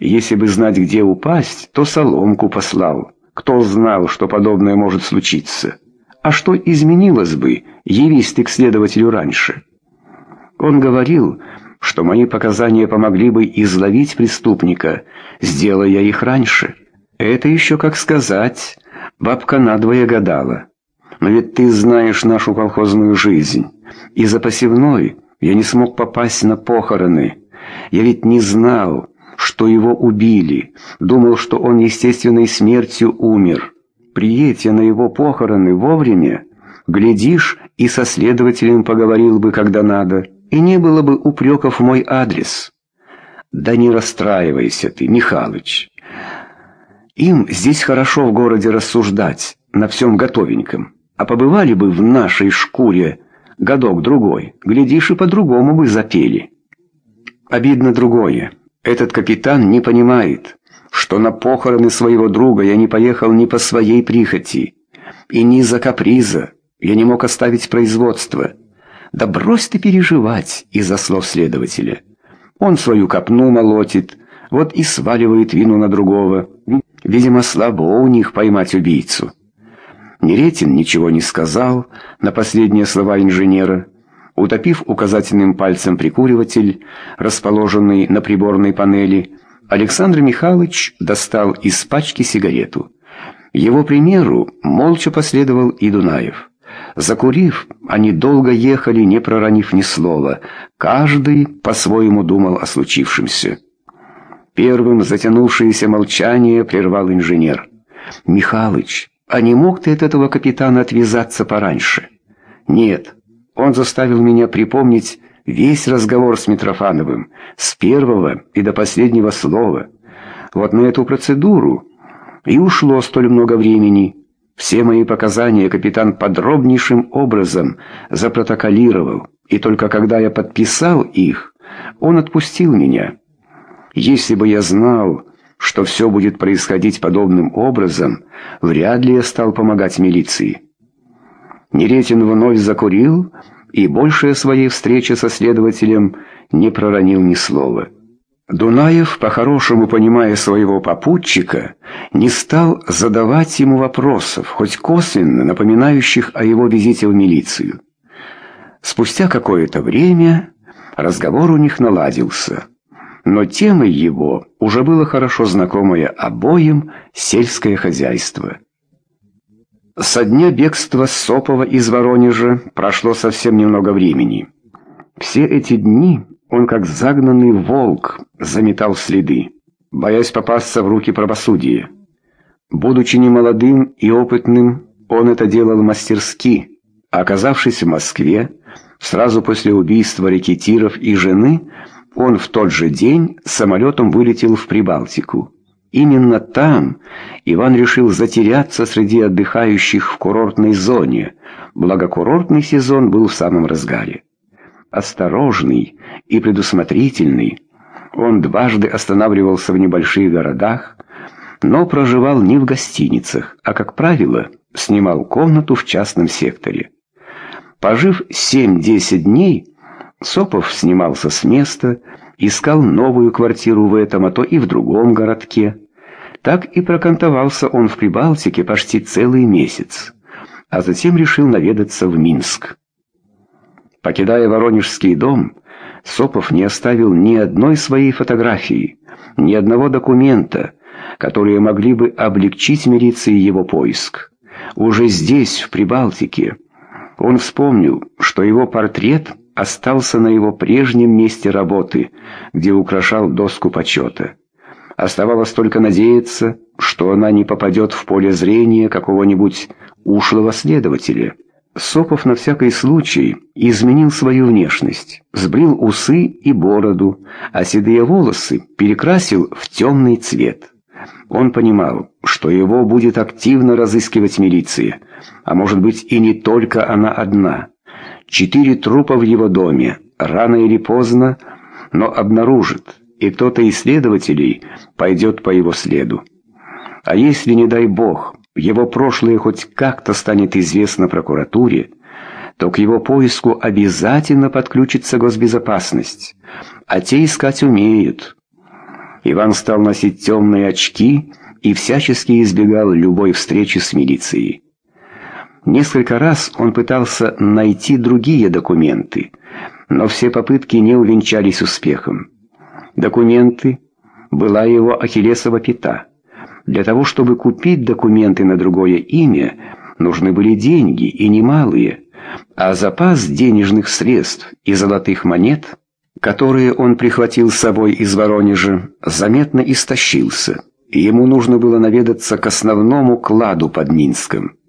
Если бы знать, где упасть, то соломку послал. Кто знал, что подобное может случиться? А что изменилось бы, явись ты к следователю раньше? Он говорил, что мои показания помогли бы изловить преступника, сделая их раньше. Это еще как сказать, бабка надвое гадала. Но ведь ты знаешь нашу колхозную жизнь. И за посевной я не смог попасть на похороны. Я ведь не знал, что его убили. Думал, что он естественной смертью умер. Приедь я на его похороны вовремя, глядишь, и со следователем поговорил бы, когда надо, и не было бы упреков в мой адрес. Да не расстраивайся ты, Михалыч. Им здесь хорошо в городе рассуждать, на всем готовеньком. А побывали бы в нашей шкуре годок-другой, глядишь, и по-другому бы запели. Обидно другое. Этот капитан не понимает, что на похороны своего друга я не поехал ни по своей прихоти, и ни за каприза. Я не мог оставить производство. Да брось ты переживать из-за слов следователя. Он свою копну молотит, вот и сваливает вину на другого. Видимо, слабо у них поймать убийцу. Неретин ничего не сказал на последние слова инженера. Утопив указательным пальцем прикуриватель, расположенный на приборной панели, Александр Михайлович достал из пачки сигарету. Его примеру молча последовал и Дунаев. Закурив, они долго ехали, не проронив ни слова. Каждый по-своему думал о случившемся. Первым затянувшееся молчание прервал инженер. «Михалыч, а не мог ты от этого капитана отвязаться пораньше?» «Нет, он заставил меня припомнить весь разговор с Митрофановым, с первого и до последнего слова. Вот на эту процедуру и ушло столь много времени». Все мои показания капитан подробнейшим образом запротоколировал, и только когда я подписал их, он отпустил меня. Если бы я знал, что все будет происходить подобным образом, вряд ли я стал помогать милиции. Неретин вновь закурил и больше о своей встрече со следователем не проронил ни слова. Дунаев, по-хорошему понимая своего попутчика, не стал задавать ему вопросов, хоть косвенно напоминающих о его визите в милицию. Спустя какое-то время разговор у них наладился, но темой его уже было хорошо знакомое обоим сельское хозяйство. Со дня бегства Сопова из Воронежа прошло совсем немного времени. Все эти дни он, как загнанный волк, заметал следы, боясь попасться в руки правосудия. Будучи немолодым и опытным, он это делал мастерски. Оказавшись в Москве, сразу после убийства рекетиров и жены, он в тот же день самолетом вылетел в Прибалтику. Именно там Иван решил затеряться среди отдыхающих в курортной зоне, благо курортный сезон был в самом разгаре. Осторожный и предусмотрительный, он дважды останавливался в небольших городах, но проживал не в гостиницах, а, как правило, снимал комнату в частном секторе. Пожив 7-10 дней, Сопов снимался с места, искал новую квартиру в этом, а то и в другом городке. Так и прокантовался он в Прибалтике почти целый месяц, а затем решил наведаться в Минск. Покидая Воронежский дом, Сопов не оставил ни одной своей фотографии, ни одного документа, которые могли бы облегчить милиции его поиск. Уже здесь, в Прибалтике, он вспомнил, что его портрет остался на его прежнем месте работы, где украшал доску почета. Оставалось только надеяться, что она не попадет в поле зрения какого-нибудь ушлого следователя. Сопов на всякий случай изменил свою внешность, сбрил усы и бороду, а седые волосы перекрасил в темный цвет. Он понимал, что его будет активно разыскивать милиция, а может быть и не только она одна. Четыре трупа в его доме, рано или поздно, но обнаружит, и кто-то из следователей пойдет по его следу. А если, не дай бог, его прошлое хоть как-то станет известно прокуратуре, то к его поиску обязательно подключится госбезопасность, а те искать умеют. Иван стал носить темные очки и всячески избегал любой встречи с милицией. Несколько раз он пытался найти другие документы, но все попытки не увенчались успехом. Документы была его ахиллесова пята. Для того, чтобы купить документы на другое имя, нужны были деньги, и немалые, а запас денежных средств и золотых монет, которые он прихватил с собой из Воронежа, заметно истощился, ему нужно было наведаться к основному кладу под Минском.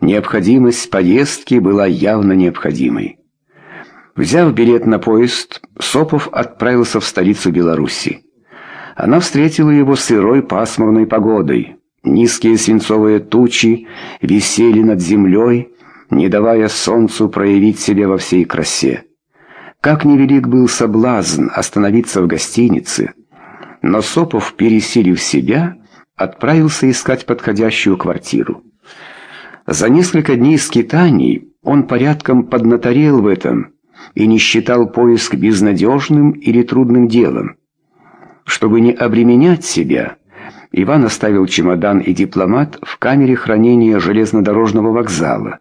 Необходимость поездки была явно необходимой. Взяв билет на поезд, Сопов отправился в столицу Беларуси. Она встретила его сырой пасмурной погодой. Низкие свинцовые тучи висели над землей, не давая солнцу проявить себя во всей красе. Как невелик был соблазн остановиться в гостинице, но Сопов, пересилив себя, отправился искать подходящую квартиру. За несколько дней скитаний он порядком поднаторел в этом и не считал поиск безнадежным или трудным делом. Чтобы не обременять себя, Иван оставил чемодан и дипломат в камере хранения железнодорожного вокзала,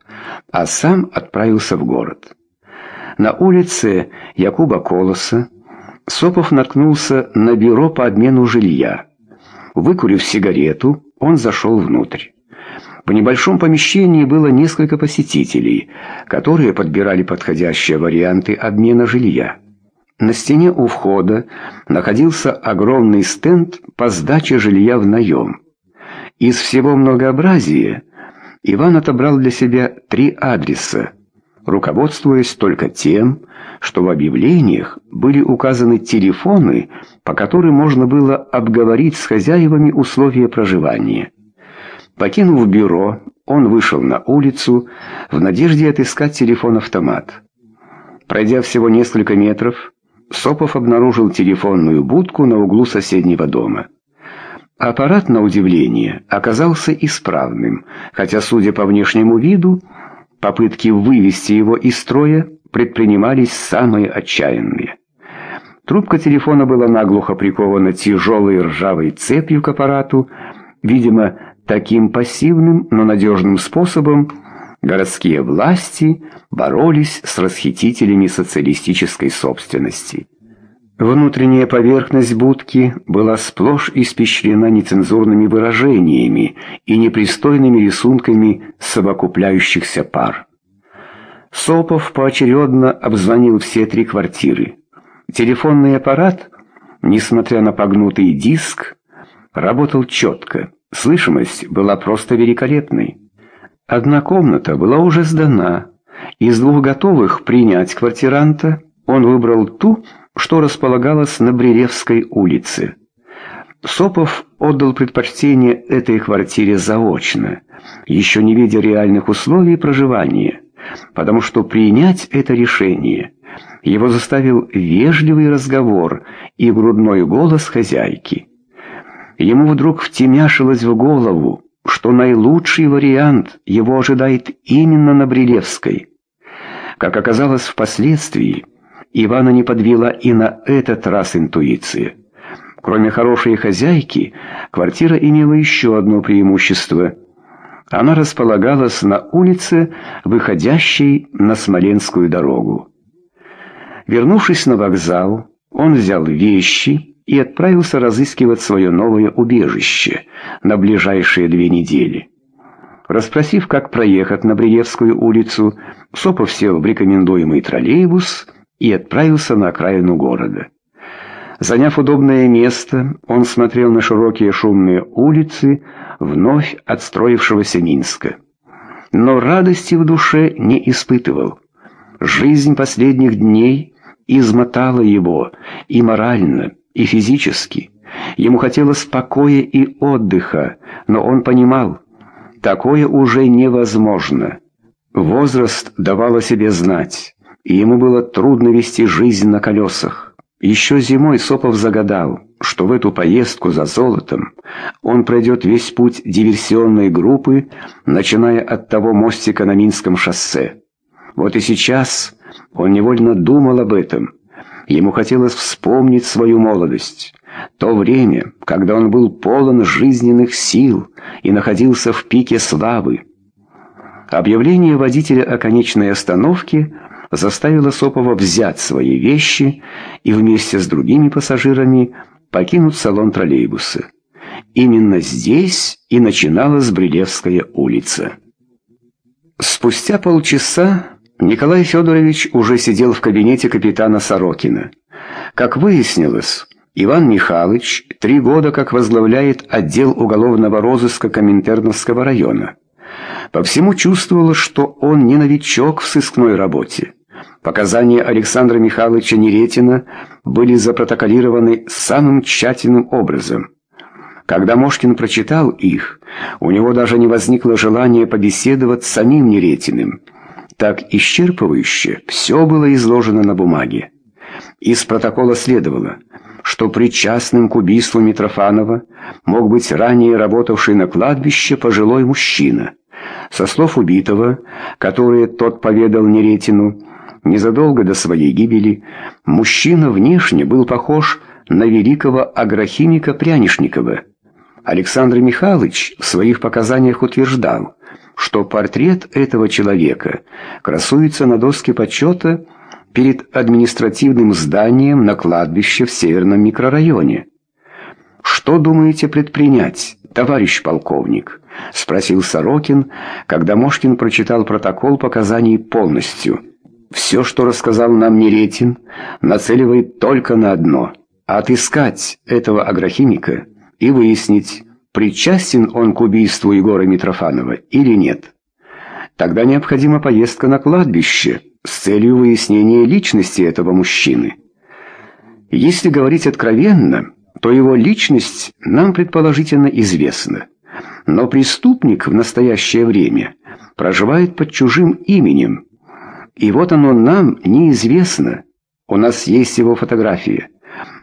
а сам отправился в город. На улице Якуба Колоса Сопов наткнулся на бюро по обмену жилья. Выкурив сигарету, он зашел внутрь. В небольшом помещении было несколько посетителей, которые подбирали подходящие варианты обмена жилья. На стене у входа находился огромный стенд по сдаче жилья в наем. Из всего многообразия Иван отобрал для себя три адреса, руководствуясь только тем, что в объявлениях были указаны телефоны, по которым можно было обговорить с хозяевами условия проживания. Покинув бюро, он вышел на улицу в надежде отыскать телефон-автомат. Пройдя всего несколько метров, Сопов обнаружил телефонную будку на углу соседнего дома. Аппарат, на удивление, оказался исправным, хотя, судя по внешнему виду, попытки вывести его из строя предпринимались самые отчаянные. Трубка телефона была наглухо прикована тяжелой ржавой цепью к аппарату, видимо, таким пассивным, но надежным способом, городские власти боролись с расхитителями социалистической собственности. Внутренняя поверхность будки была сплошь испещрена нецензурными выражениями и непристойными рисунками совокупляющихся пар. Сопов поочередно обзвонил все три квартиры. Телефонный аппарат, несмотря на погнутый диск, работал четко, слышимость была просто великолепной. Одна комната была уже сдана. Из двух готовых принять квартиранта он выбрал ту, что располагалась на Брилевской улице. Сопов отдал предпочтение этой квартире заочно, еще не видя реальных условий проживания, потому что принять это решение его заставил вежливый разговор и грудной голос хозяйки. Ему вдруг втемяшилось в голову, что наилучший вариант его ожидает именно на Брилевской. Как оказалось впоследствии, Ивана не подвела и на этот раз интуиция. Кроме хорошей хозяйки, квартира имела еще одно преимущество. Она располагалась на улице, выходящей на Смоленскую дорогу. Вернувшись на вокзал, он взял вещи и отправился разыскивать свое новое убежище на ближайшие две недели. Распросив, как проехать на Бриевскую улицу, Сопов сел в рекомендуемый троллейбус и отправился на окраину города. Заняв удобное место, он смотрел на широкие шумные улицы вновь отстроившегося Минска. Но радости в душе не испытывал. Жизнь последних дней измотала его и морально, и физически. Ему хотелось покоя и отдыха, но он понимал, такое уже невозможно. Возраст давал о себе знать, и ему было трудно вести жизнь на колесах. Еще зимой Сопов загадал, что в эту поездку за золотом он пройдет весь путь диверсионной группы, начиная от того мостика на Минском шоссе. Вот и сейчас он невольно думал об этом – Ему хотелось вспомнить свою молодость, то время, когда он был полон жизненных сил и находился в пике славы. Объявление водителя о конечной остановке заставило Сопова взять свои вещи и вместе с другими пассажирами покинуть салон троллейбуса. Именно здесь и начиналась Брилевская улица. Спустя полчаса Николай Федорович уже сидел в кабинете капитана Сорокина. Как выяснилось, Иван Михайлович три года как возглавляет отдел уголовного розыска Коминтерновского района. По всему чувствовалось, что он не новичок в сыскной работе. Показания Александра Михайловича Неретина были запротоколированы самым тщательным образом. Когда Мошкин прочитал их, у него даже не возникло желания побеседовать с самим Неретиным. Так исчерпывающе все было изложено на бумаге. Из протокола следовало, что причастным к убийству Митрофанова мог быть ранее работавший на кладбище пожилой мужчина. Со слов убитого, которые тот поведал Неретину, незадолго до своей гибели, мужчина внешне был похож на великого агрохимика Прянишникова. Александр Михайлович в своих показаниях утверждал, что портрет этого человека красуется на доске почета перед административным зданием на кладбище в северном микрорайоне. «Что думаете предпринять, товарищ полковник?» — спросил Сорокин, когда Мошкин прочитал протокол показаний полностью. «Все, что рассказал нам Неретин, нацеливает только на одно — отыскать этого агрохимика и выяснить, причастен он к убийству Егора Митрофанова или нет. Тогда необходима поездка на кладбище с целью выяснения личности этого мужчины. Если говорить откровенно, то его личность нам предположительно известна. Но преступник в настоящее время проживает под чужим именем. И вот оно нам неизвестно. У нас есть его фотография,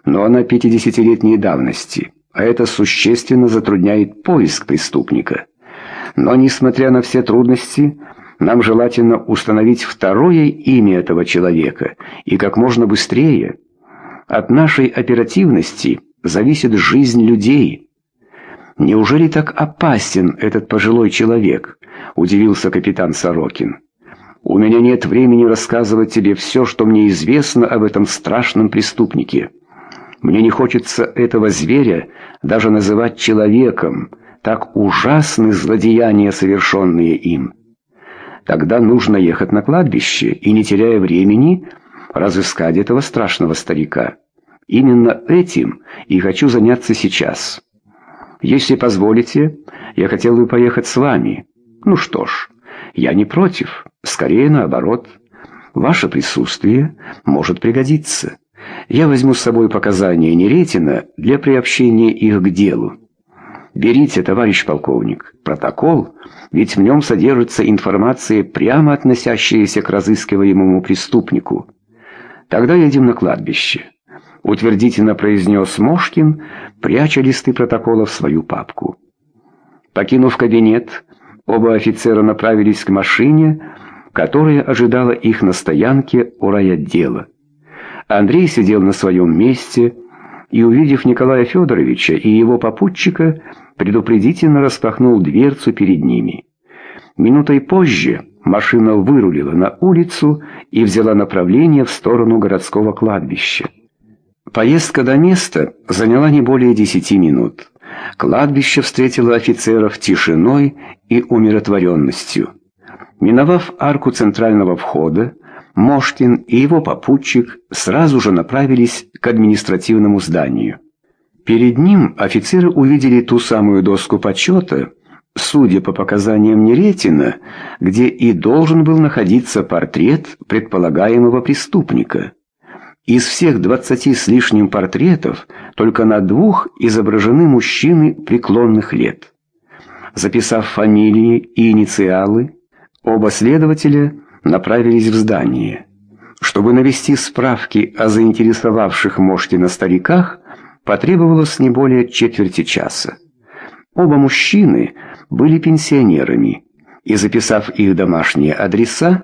но она 50-летней давности, а это существенно затрудняет поиск преступника. Но, несмотря на все трудности, нам желательно установить второе имя этого человека, и как можно быстрее. От нашей оперативности зависит жизнь людей. «Неужели так опасен этот пожилой человек?» — удивился капитан Сорокин. «У меня нет времени рассказывать тебе все, что мне известно об этом страшном преступнике. Мне не хочется этого зверя даже называть человеком, так ужасны злодеяния, совершенные им. Тогда нужно ехать на кладбище и, не теряя времени, разыскать этого страшного старика. Именно этим и хочу заняться сейчас». Если позволите, я хотел бы поехать с вами. Ну что ж, я не против, скорее наоборот. Ваше присутствие может пригодиться. Я возьму с собой показания Неретина для приобщения их к делу. Берите, товарищ полковник, протокол, ведь в нем содержится информация, прямо относящаяся к разыскиваемому преступнику. Тогда едем на кладбище утвердительно произнес Мошкин, пряча листы протокола в свою папку. Покинув кабинет, оба офицера направились к машине, которая ожидала их на стоянке у райотдела. Андрей сидел на своем месте и, увидев Николая Федоровича и его попутчика, предупредительно распахнул дверцу перед ними. Минутой позже машина вырулила на улицу и взяла направление в сторону городского кладбища. Поездка до места заняла не более десяти минут. Кладбище встретило офицеров тишиной и умиротворенностью. Миновав арку центрального входа, Мошкин и его попутчик сразу же направились к административному зданию. Перед ним офицеры увидели ту самую доску почета, судя по показаниям Неретина, где и должен был находиться портрет предполагаемого преступника. Из всех двадцати с лишним портретов только на двух изображены мужчины преклонных лет. Записав фамилии и инициалы, оба следователя направились в здание. Чтобы навести справки о заинтересовавших Мошкина стариках, потребовалось не более четверти часа. Оба мужчины были пенсионерами, и, записав их домашние адреса,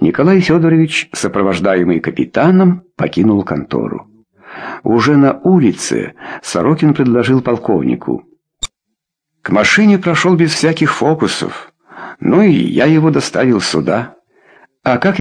Николай Федорович, сопровождаемый капитаном, покинул контору. Уже на улице Сорокин предложил полковнику. К машине прошел без всяких фокусов. Ну и я его доставил сюда. А как